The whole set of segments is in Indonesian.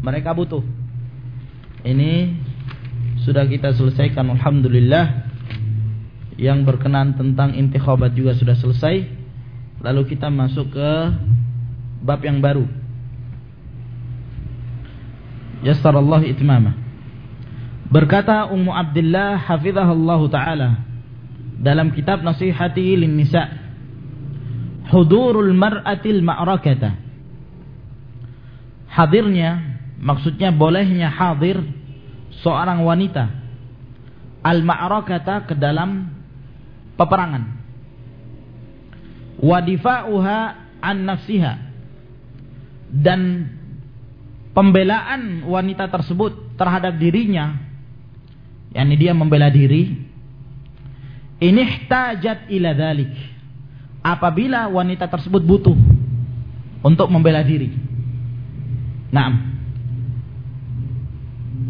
Mereka butuh. Ini sudah kita selesaikan Alhamdulillah. Yang berkenan tentang intikhabat juga sudah selesai. Lalu kita masuk ke bab yang baru. Yassarallahu itmama. Berkata Ummu Abdullah hafizahullahu taala dalam kitab Nasihati lin Nisa Hudurul mar'atil ma'rakata Hadirnya maksudnya bolehnya hadir seorang wanita al-ma'rakata ke dalam peperangan. Wadifa'uha an nafsiha. Dan pembelaan wanita tersebut terhadap dirinya yakni dia membela diri ini ihtajat ila dhalik. Apabila wanita tersebut butuh untuk membela diri nah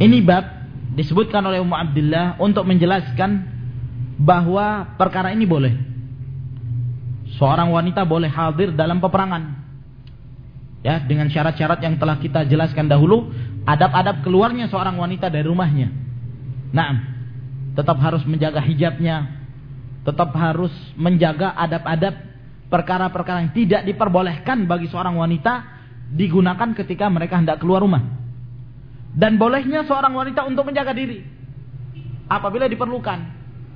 ini bab disebutkan oleh Ummu Abdullah untuk menjelaskan bahwa perkara ini boleh. Seorang wanita boleh hadir dalam peperangan. Ya dengan syarat-syarat yang telah kita jelaskan dahulu adab-adab keluarnya seorang wanita dari rumahnya. Nah tetap harus menjaga hijabnya. Tetap harus menjaga adab-adab perkara-perkara yang tidak diperbolehkan bagi seorang wanita digunakan ketika mereka hendak keluar rumah. Dan bolehnya seorang wanita untuk menjaga diri apabila diperlukan.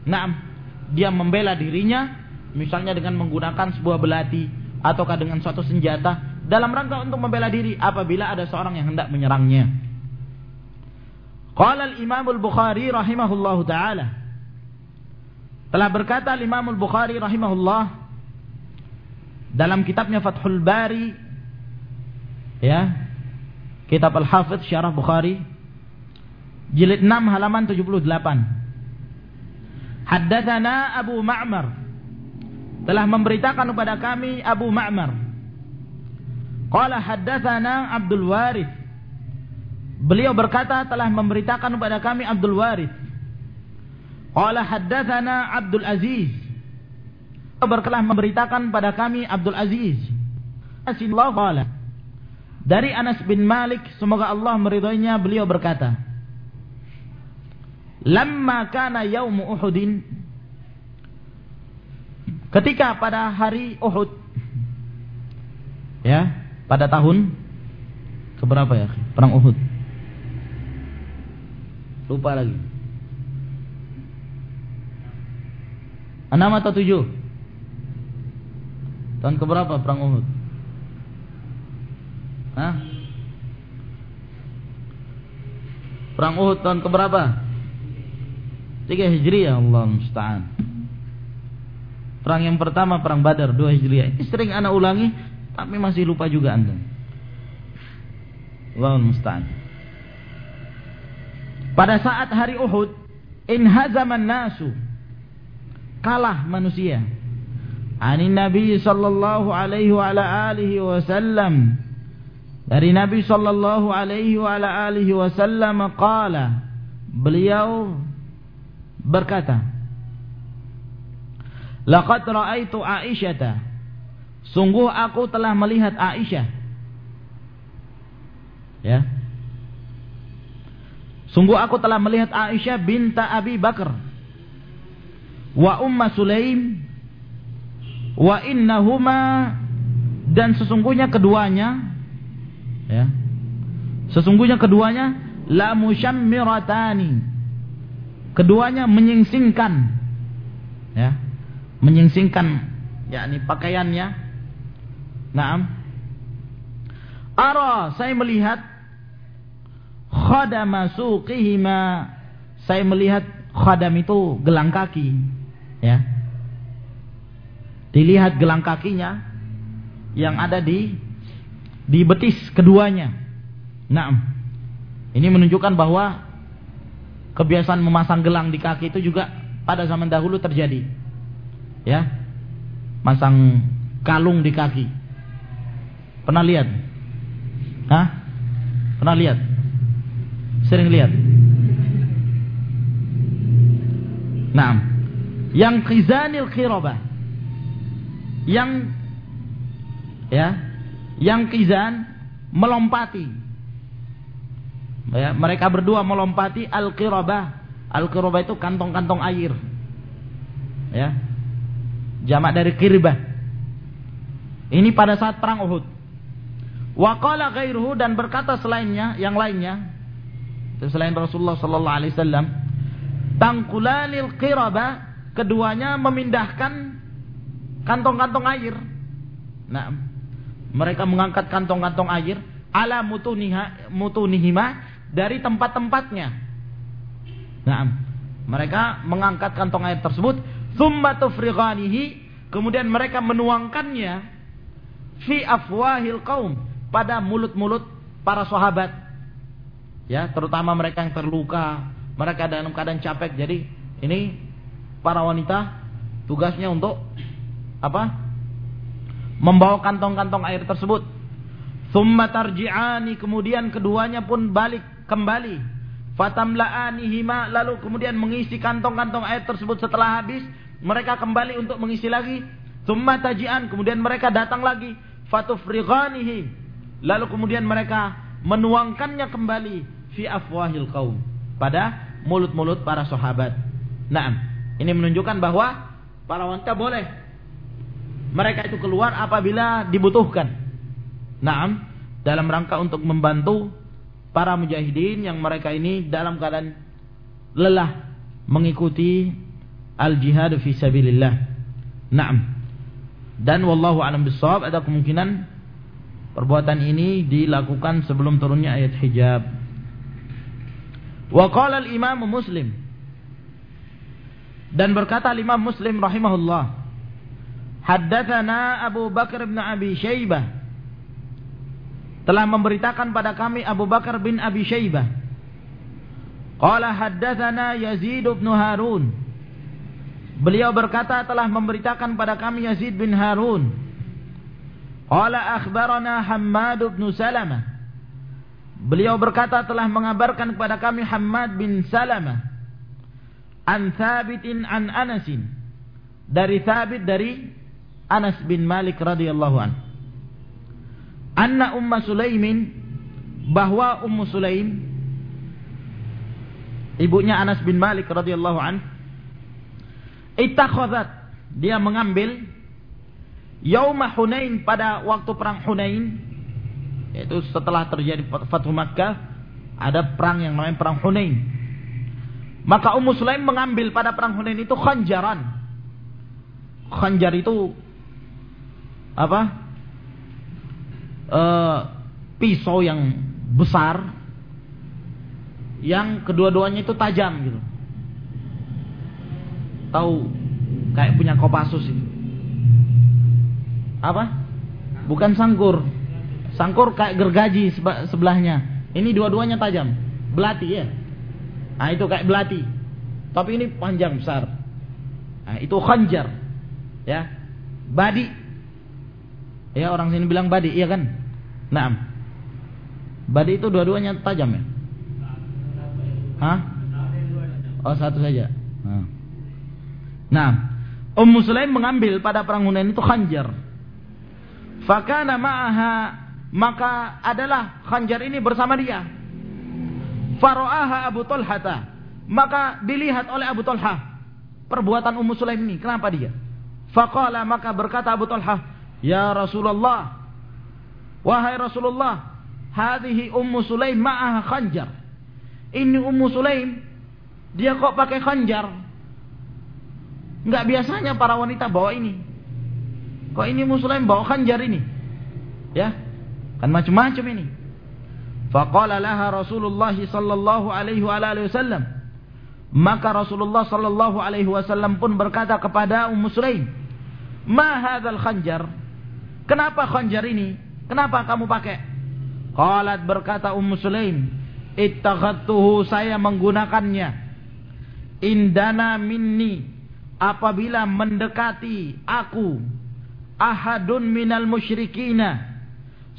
Nah dia membela dirinya misalnya dengan menggunakan sebuah belati ataukah dengan suatu senjata dalam rangka untuk membela diri apabila ada seorang yang hendak menyerangnya. Qala al-Imam al-Bukhari rahimahullahu taala. Telah berkata Imam al-Bukhari rahimahullah dalam kitabnya Fathul Bari ya kitab Al-Hafidz Syarah Bukhari jilid 6 halaman 78 Haddatsana Abu Ma'mar telah memberitakan kepada kami Abu Ma'mar Qala haddatsana Abdul Warith. Beliau berkata telah memberitakan kepada kami Abdul Warith. Qala haddatsana Abdul Aziz. Berkelah memberitakan pada kami Abdul Aziz. Asillah qala. Dari Anas bin Malik, semoga Allah meridhoinya, beliau berkata, Lamma kana yaumu Uhudin, ketika pada hari Uhud, ya, pada tahun keberapa ya? Perang Uhud. Lupa lagi. Enam atau tujuh? Tahun keberapa perang Uhud? Hah? Perang Uhud tahun keberapa? Tiga Hijriah Allah musta'an. Perang yang pertama perang Badar dua Hijriah. Ini sering anak ulangi tapi masih lupa juga anda. Allahul musta'an. Pada saat hari Uhud, inhazaman nasu. Kalah manusia. Ani Nabi sallallahu alaihi wasallam. Dari Nabi sallallahu alaihi wa ala alihi wasallam qala. Beliau berkata, Laqad ra'aitu Aisyah Sungguh aku telah melihat Aisyah. Ya. Sungguh aku telah melihat Aisyah binta Abi Bakar. Wa Umma Sulaim. Wa innahuma dan sesungguhnya keduanya ya. Sesungguhnya keduanya la musyammiratani. Keduanya menyingsingkan ya. Menyingsingkan yakni pakaiannya Naam. Ara, saya melihat khadama suqihima. Saya melihat khadam itu gelang kaki, ya. Dilihat gelang kakinya yang ada di di betis keduanya. Naam. Ini menunjukkan bahwa kebiasaan memasang gelang di kaki itu juga pada zaman dahulu terjadi. Ya. Masang kalung di kaki. Pernah lihat? Hah? Pernah lihat? Sering lihat? Nah, yang khizanil khirabah. Yang ya, yang khizan melompati. Ya, mereka berdua melompati al-qirabah. Al-qirabah itu kantong-kantong air. Ya. Jamak dari kirbah. Ini pada saat perang Uhud. Wa qala ghairuhu dan berkata selainnya, yang lainnya, selain Rasulullah sallallahu alaihi wasallam, tangkulanil qiraba, keduanya memindahkan kantong-kantong air. Nah, mereka mengangkat kantong-kantong air ala mutuniha mutunihima dari tempat-tempatnya. Nah, mereka mengangkat kantong air tersebut, thumma tufrighanihi, kemudian mereka menuangkannya fi afwahil qaum pada mulut-mulut para sahabat. Ya, terutama mereka yang terluka, mereka dalam keadaan capek. Jadi, ini para wanita tugasnya untuk apa? Membawa kantong-kantong air tersebut. Thumma tarji'ani, kemudian keduanya pun balik kembali. Fatamla'anihima, lalu kemudian mengisi kantong-kantong air tersebut setelah habis. Mereka kembali untuk mengisi lagi. Thumma taji'an, kemudian mereka datang lagi. Fatufrighanihi, Lalu kemudian mereka menuangkannya kembali fi afwahil kaum pada mulut-mulut para sahabat. Nah, ini menunjukkan bahwa para wanita boleh mereka itu keluar apabila dibutuhkan. Naam, dalam rangka untuk membantu para mujahidin yang mereka ini dalam keadaan lelah mengikuti al-jihad fi sabilillah. Naam. Dan wallahu alam bisawab ada kemungkinan Perbuatan ini dilakukan sebelum turunnya ayat hijab. Wa qala al-Imam Muslim dan berkata Imam Muslim rahimahullah Haddatsana Abu Bakar bin Abi Syaibah. Telah memberitakan pada kami Abu Bakar bin Abi Syaibah. Qala haddatsana Yazid bin Harun. Beliau berkata telah memberitakan pada kami Yazid bin Harun. Qala akhbarana Hammad bin Salamah. Beliau berkata telah mengabarkan kepada kami Hammad bin Salamah an Thabitin an Anasin. Dari Thabit dari Anas bin Malik radhiyallahu an. Anna Umma Sulaimin bahwa Ummu Sulaim ibunya Anas bin Malik radhiyallahu an ittakhadhat dia mengambil Yaumah Hunain pada waktu perang Hunain yaitu setelah terjadi Fathu Makkah ada perang yang namanya perang Hunain. Maka Ummu Sulaim mengambil pada perang Hunain itu khanjaran. Khanjar itu apa? E, pisau yang besar yang kedua-duanya itu tajam gitu. Tahu kayak punya Kopassus itu. Apa? Bukan sangkur. Sangkur kayak gergaji sebelahnya. Ini dua-duanya tajam. Belati ya. Nah itu kayak belati. Tapi ini panjang besar. Nah, itu khanjar. Ya. Badi. Ya orang sini bilang badi, iya kan? Nah. Badi itu dua-duanya tajam ya? Hah? Oh satu saja. Nah. Nah, Ummu Sulaim mengambil pada perang Hunain itu khanjar. Fakana ma'aha maka adalah khanjar ini bersama dia. Faro'aha Abu Talhata. Maka dilihat oleh Abu Talha perbuatan Ummu Sulaim ini. Kenapa dia? Faqala maka berkata Abu Talha, "Ya Rasulullah, wahai Rasulullah, hadhihi Ummu Sulaim ma'aha khanjar." Ini Ummu Sulaim, dia kok pakai khanjar? Enggak biasanya para wanita bawa ini. Kok ini Muslim bawa khanjar ini? Ya. Kan macam-macam ini. Faqala laha Rasulullah sallallahu alaihi wa alihi wasallam. Maka Rasulullah sallallahu alaihi wasallam pun berkata kepada Ummu Sulaim, "Ma hadzal khanjar?" Kenapa khanjar ini? Kenapa kamu pakai? Qalat berkata Ummu Sulaim, "Ittakhadtuhu saya menggunakannya indana minni apabila mendekati aku ahadun minal musyrikina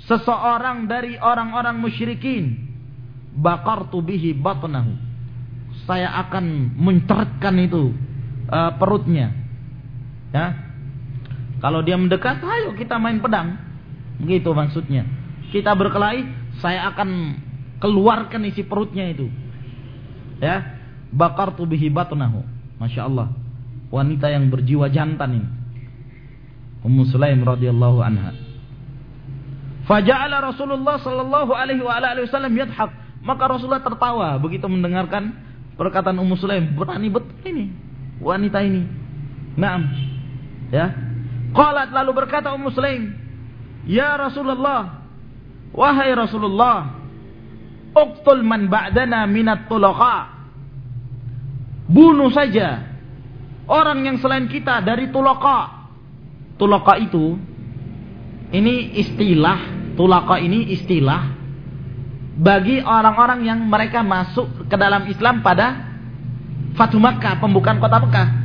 seseorang dari orang-orang musyrikin bakartu bihi batnahu saya akan menceretkan itu uh, perutnya ya kalau dia mendekat ayo kita main pedang begitu maksudnya kita berkelahi saya akan keluarkan isi perutnya itu. Ya, bakar tubihi batnahu. Masya Allah. Wanita yang berjiwa jantan ini. Ummu Sulaim radhiyallahu anha. Faja'ala Rasulullah sallallahu alaihi wa alihi wasallam yadhak. Maka Rasulullah tertawa begitu mendengarkan perkataan Ummu Sulaim. Berani betul ini wanita ini. Naam. Ya. Qalat lalu berkata Ummu Sulaim, "Ya Rasulullah, wahai Rasulullah, uqtul man ba'dana minat tulaqa." Bunuh saja orang yang selain kita dari tulaqa. Tulaqa itu ini istilah, tulaka ini istilah bagi orang-orang yang mereka masuk ke dalam Islam pada Fatu Makkah, pembukaan kota Makkah.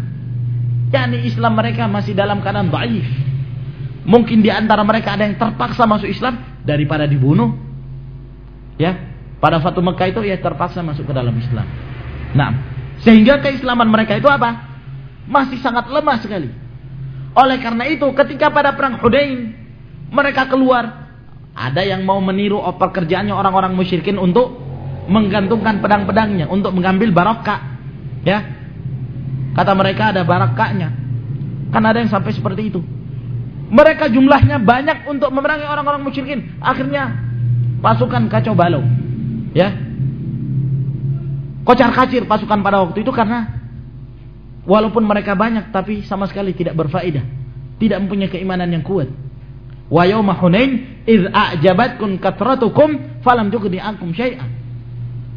Yani Islam mereka masih dalam keadaan baif. Mungkin di antara mereka ada yang terpaksa masuk Islam daripada dibunuh. Ya, pada Fatu Makkah itu ya terpaksa masuk ke dalam Islam. Nah, sehingga keislaman mereka itu apa? Masih sangat lemah sekali. Oleh karena itu, ketika pada perang Hudain mereka keluar. Ada yang mau meniru pekerjaannya orang-orang musyrikin untuk menggantungkan pedang-pedangnya. Untuk mengambil barokah. Ya. Kata mereka ada barakahnya. Kan ada yang sampai seperti itu. Mereka jumlahnya banyak untuk memerangi orang-orang musyrikin. Akhirnya pasukan kacau balau. Ya. Kocar kacir pasukan pada waktu itu karena walaupun mereka banyak tapi sama sekali tidak berfaedah. Tidak mempunyai keimanan yang kuat. Wa yawma Hunain idz a'jabatkum katratukum falam tughni ankum syai'an.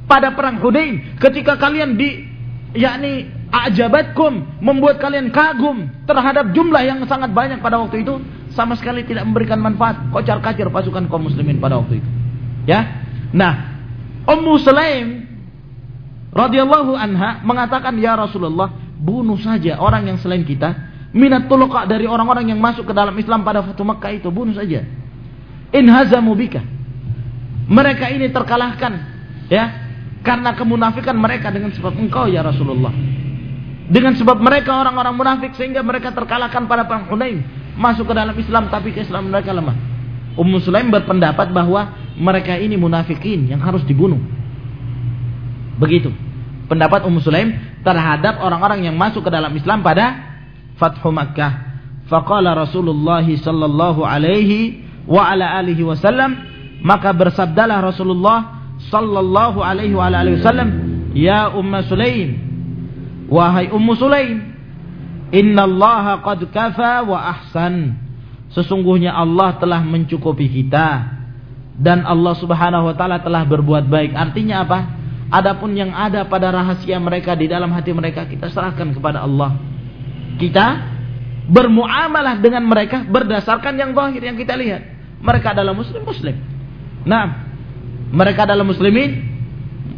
Pada perang Hunain ketika kalian di yakni a'jabatkum membuat kalian kagum terhadap jumlah yang sangat banyak pada waktu itu sama sekali tidak memberikan manfaat kocar-kacir pasukan kaum muslimin pada waktu itu. Ya. Nah, Ummu Sulaim radhiyallahu anha mengatakan ya Rasulullah bunuh saja orang yang selain kita minat tuluqa dari orang-orang yang masuk ke dalam Islam pada Fatu Makkah itu bunuh saja. In hazamu bika. Mereka ini terkalahkan ya karena kemunafikan mereka dengan sebab engkau ya Rasulullah. Dengan sebab mereka orang-orang munafik sehingga mereka terkalahkan pada perang Hunain masuk ke dalam Islam tapi keislaman mereka lemah. Ummu Sulaim berpendapat bahwa mereka ini munafikin yang harus dibunuh. Begitu. Pendapat Ummu Sulaim terhadap orang-orang yang masuk ke dalam Islam pada Fathu Makkah. Faqala Rasulullah sallallahu alaihi wa ala alihi wasallam maka bersabdalah Rasulullah sallallahu alaihi wa ala alihi wasallam ya Ummu Sulaim wahai Ummu Sulaim innallaha qad kafa wa ahsan sesungguhnya Allah telah mencukupi kita dan Allah Subhanahu wa taala telah berbuat baik artinya apa adapun yang ada pada rahasia mereka di dalam hati mereka kita serahkan kepada Allah kita bermuamalah dengan mereka berdasarkan yang zahir yang kita lihat. Mereka adalah muslim muslim. Nah, mereka adalah muslimin.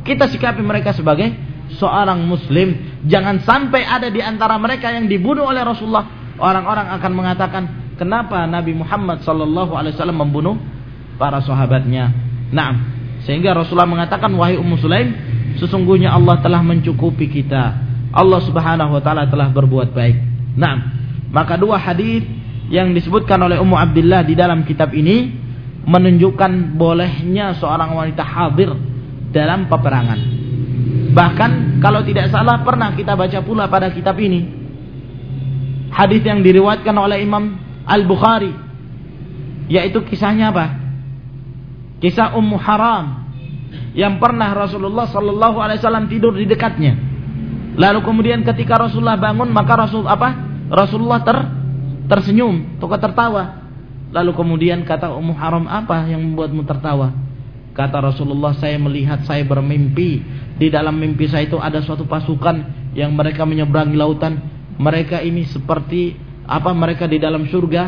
Kita sikapi mereka sebagai seorang muslim. Jangan sampai ada di antara mereka yang dibunuh oleh Rasulullah. Orang-orang akan mengatakan, kenapa Nabi Muhammad sallallahu alaihi wasallam membunuh para sahabatnya? Nah, sehingga Rasulullah mengatakan, wahai Ummu Sulaim, sesungguhnya Allah telah mencukupi kita Allah Subhanahu wa taala telah berbuat baik. Nah, maka dua hadis yang disebutkan oleh Ummu Abdullah di dalam kitab ini menunjukkan bolehnya seorang wanita hadir dalam peperangan. Bahkan kalau tidak salah pernah kita baca pula pada kitab ini hadis yang diriwayatkan oleh Imam Al-Bukhari yaitu kisahnya apa? Kisah Ummu Haram yang pernah Rasulullah sallallahu alaihi wasallam tidur di dekatnya. Lalu kemudian ketika Rasulullah bangun maka Rasul apa? Rasulullah ter tersenyum, atau tertawa. Lalu kemudian kata Ummu Haram apa yang membuatmu tertawa? Kata Rasulullah saya melihat saya bermimpi di dalam mimpi saya itu ada suatu pasukan yang mereka menyeberangi lautan. Mereka ini seperti apa mereka di dalam surga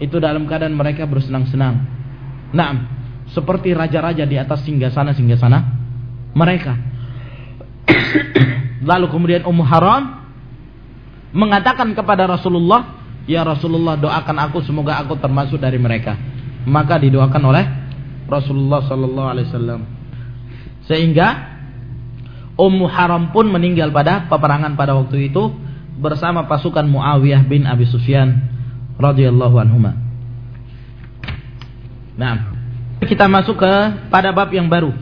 itu dalam keadaan mereka bersenang-senang. Nah, seperti raja-raja di atas singgasana-singgasana mereka. Lalu kemudian Ummu Haram mengatakan kepada Rasulullah, "Ya Rasulullah, doakan aku semoga aku termasuk dari mereka." Maka didoakan oleh Rasulullah sallallahu alaihi wasallam. Sehingga Ummu Haram pun meninggal pada peperangan pada waktu itu bersama pasukan Muawiyah bin Abi Sufyan radhiyallahu anhuma. Nah, kita masuk ke pada bab yang baru.